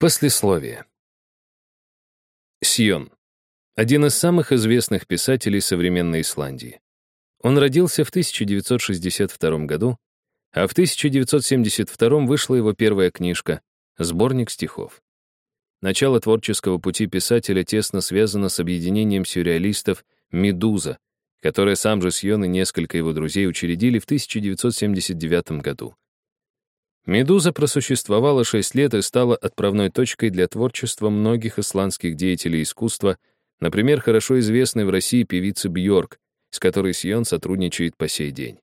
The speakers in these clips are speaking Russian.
Послесловие. Сьон. Один из самых известных писателей современной Исландии. Он родился в 1962 году, а в 1972 вышла его первая книжка «Сборник стихов». Начало творческого пути писателя тесно связано с объединением сюрреалистов «Медуза», которое сам же Сьон и несколько его друзей учредили в 1979 году. «Медуза» просуществовала шесть лет и стала отправной точкой для творчества многих исландских деятелей искусства, например, хорошо известной в России певицы Бьорк, с которой Сьон сотрудничает по сей день.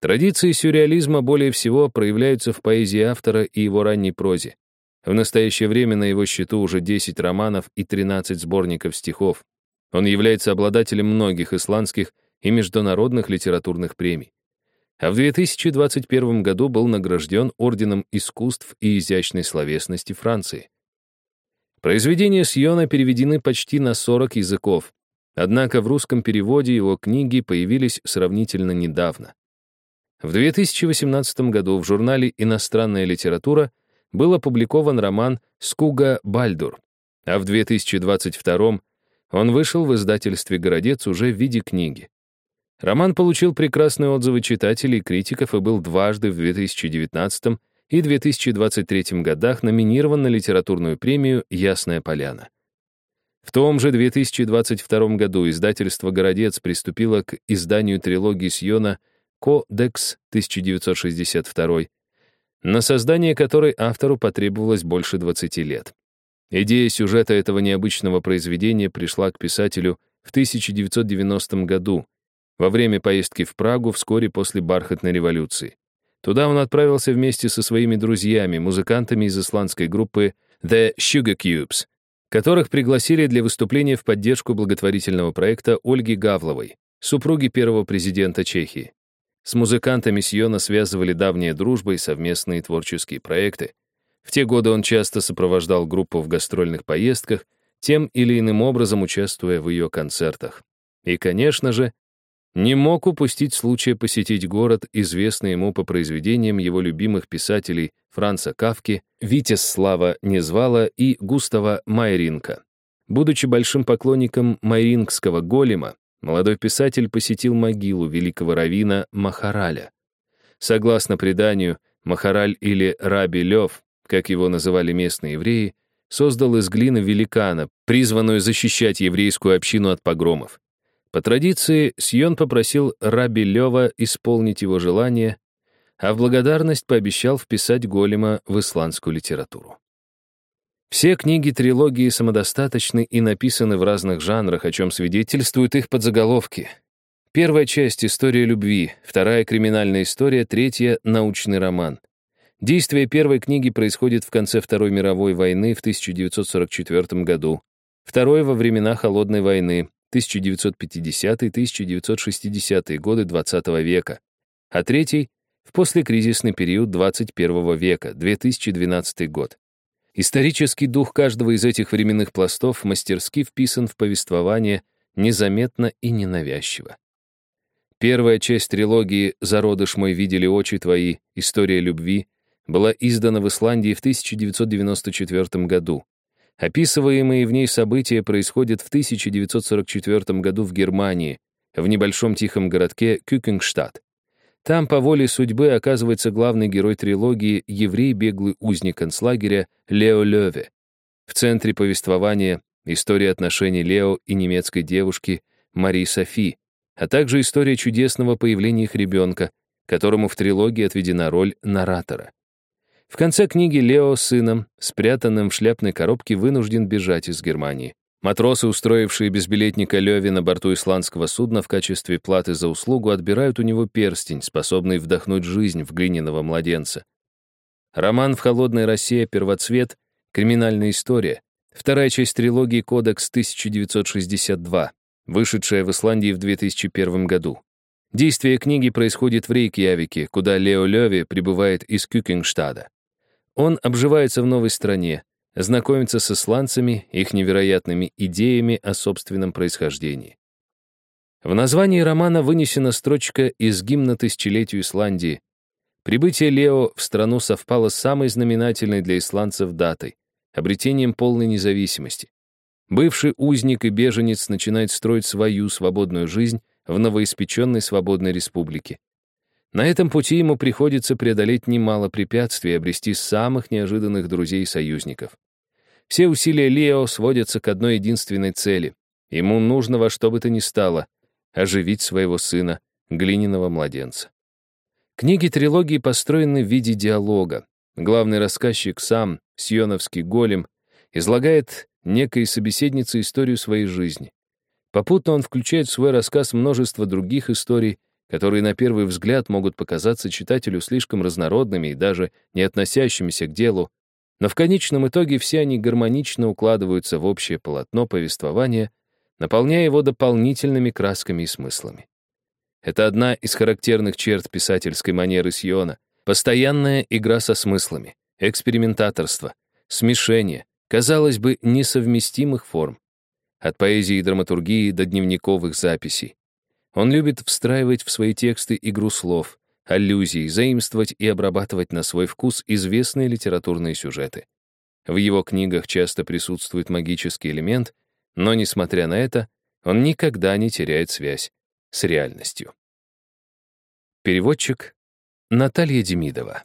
Традиции сюрреализма более всего проявляются в поэзии автора и его ранней прозе. В настоящее время на его счету уже 10 романов и 13 сборников стихов. Он является обладателем многих исландских и международных литературных премий а в 2021 году был награжден Орденом искусств и изящной словесности Франции. Произведения Сьона переведены почти на 40 языков, однако в русском переводе его книги появились сравнительно недавно. В 2018 году в журнале «Иностранная литература» был опубликован роман «Скуга Бальдур», а в 2022 он вышел в издательстве «Городец» уже в виде книги. Роман получил прекрасные отзывы читателей и критиков и был дважды в 2019 и 2023 годах номинирован на литературную премию «Ясная поляна». В том же 2022 году издательство «Городец» приступило к изданию трилогии Сьона «Кодекс» 1962, на создание которой автору потребовалось больше 20 лет. Идея сюжета этого необычного произведения пришла к писателю в 1990 году, во время поездки в Прагу вскоре после бархатной революции. Туда он отправился вместе со своими друзьями, музыкантами из исландской группы The Sugar Cubes, которых пригласили для выступления в поддержку благотворительного проекта Ольги Гавловой, супруги первого президента Чехии. С музыкантами Сьона связывали давняя дружба и совместные творческие проекты. В те годы он часто сопровождал группу в гастрольных поездках, тем или иным образом участвуя в ее концертах. И, конечно же, не мог упустить случая посетить город, известный ему по произведениям его любимых писателей Франца Кавки, Витесслава Незвала и Густава Майринка. Будучи большим поклонником майрингского голема, молодой писатель посетил могилу великого равина Махараля. Согласно преданию, Махараль или Раби Лев, как его называли местные евреи, создал из глины великана, призванную защищать еврейскую общину от погромов. По традиции, Сьон попросил Раби Лева исполнить его желание, а в благодарность пообещал вписать голема в исландскую литературу. Все книги трилогии самодостаточны и написаны в разных жанрах, о чем свидетельствуют их подзаголовки. Первая часть — история любви, вторая — криминальная история, третья — научный роман. Действие первой книги происходит в конце Второй мировой войны в 1944 году, второй — во времена Холодной войны, 1950-1960 годы XX века, а третий — в послекризисный период 21 века, 2012 год. Исторический дух каждого из этих временных пластов мастерски вписан в повествование незаметно и ненавязчиво. Первая часть трилогии «Зародыш мой видели очи твои. История любви» была издана в Исландии в 1994 году. Описываемые в ней события происходят в 1944 году в Германии, в небольшом тихом городке Кюкингштадт. Там по воле судьбы оказывается главный герой трилогии еврей-беглый узник концлагеря Лео Леве. В центре повествования история отношений Лео и немецкой девушки Марии Софи, а также история чудесного появления их ребенка, которому в трилогии отведена роль наратора. В конце книги Лео с сыном, спрятанным в шляпной коробке, вынужден бежать из Германии. Матросы, устроившие безбилетника Леви на борту исландского судна в качестве платы за услугу, отбирают у него перстень, способный вдохнуть жизнь в глиняного младенца. Роман «В холодной России. Первоцвет. Криминальная история». Вторая часть трилогии «Кодекс 1962», вышедшая в Исландии в 2001 году. Действие книги происходит в Рейкьявике, куда Лео Леви прибывает из Кюкингштада. Он обживается в новой стране, знакомится с исландцами, их невероятными идеями о собственном происхождении. В названии романа вынесена строчка из гимна тысячелетию Исландии. Прибытие Лео в страну совпало с самой знаменательной для исландцев датой обретением полной независимости. Бывший узник и беженец начинает строить свою свободную жизнь в новоиспеченной свободной республике. На этом пути ему приходится преодолеть немало препятствий и обрести самых неожиданных друзей и союзников. Все усилия Лео сводятся к одной единственной цели. Ему нужно во что бы то ни стало оживить своего сына, глиняного младенца. Книги трилогии построены в виде диалога. Главный рассказчик сам, Сьоновский голем, излагает некой собеседнице историю своей жизни. Попутно он включает в свой рассказ множество других историй, которые на первый взгляд могут показаться читателю слишком разнородными и даже не относящимися к делу, но в конечном итоге все они гармонично укладываются в общее полотно повествования, наполняя его дополнительными красками и смыслами. Это одна из характерных черт писательской манеры Сиона — постоянная игра со смыслами, экспериментаторство, смешение, казалось бы, несовместимых форм. От поэзии и драматургии до дневниковых записей. Он любит встраивать в свои тексты игру слов, аллюзий, заимствовать и обрабатывать на свой вкус известные литературные сюжеты. В его книгах часто присутствует магический элемент, но, несмотря на это, он никогда не теряет связь с реальностью. Переводчик Наталья Демидова